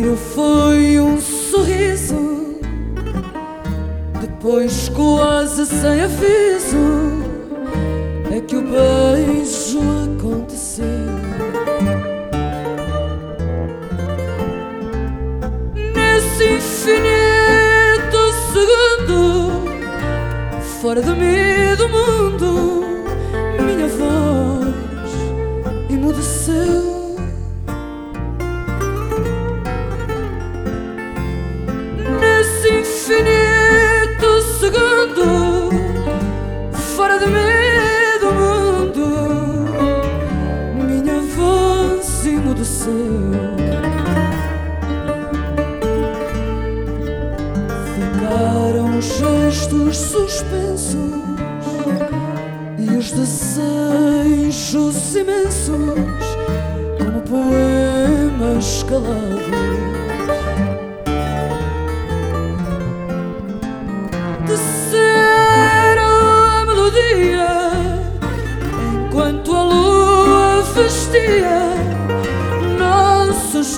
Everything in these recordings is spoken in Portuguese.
Primeiro foi um sorriso, depois quase sem aviso é que o beijo aconteceu. Nesse infinito segundo, fora de mim do mundo, minha voz emudeceu. Emudeceu. Ficaram os gestos suspensos e os desejos imensos, como poemas calados. Desceram a melodia enquanto a lua vestia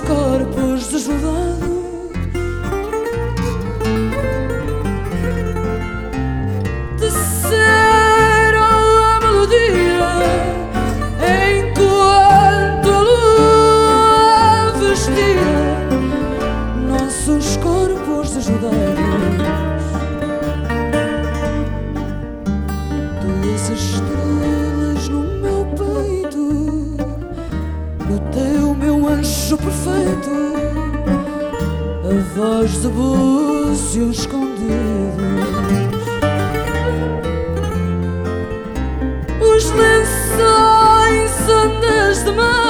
corpul teu meu anjo perfeito, a voz de búzios escondidos. Os lençóis ondas de mar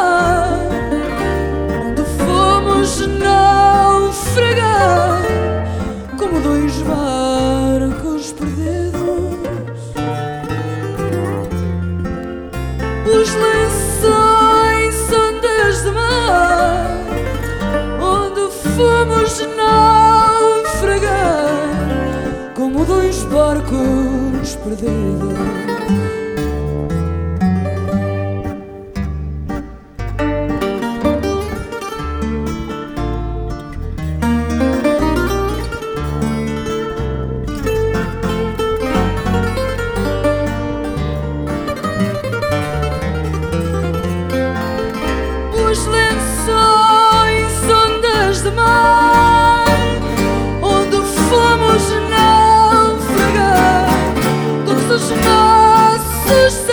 perdido. os lençóis ondas de mar. to say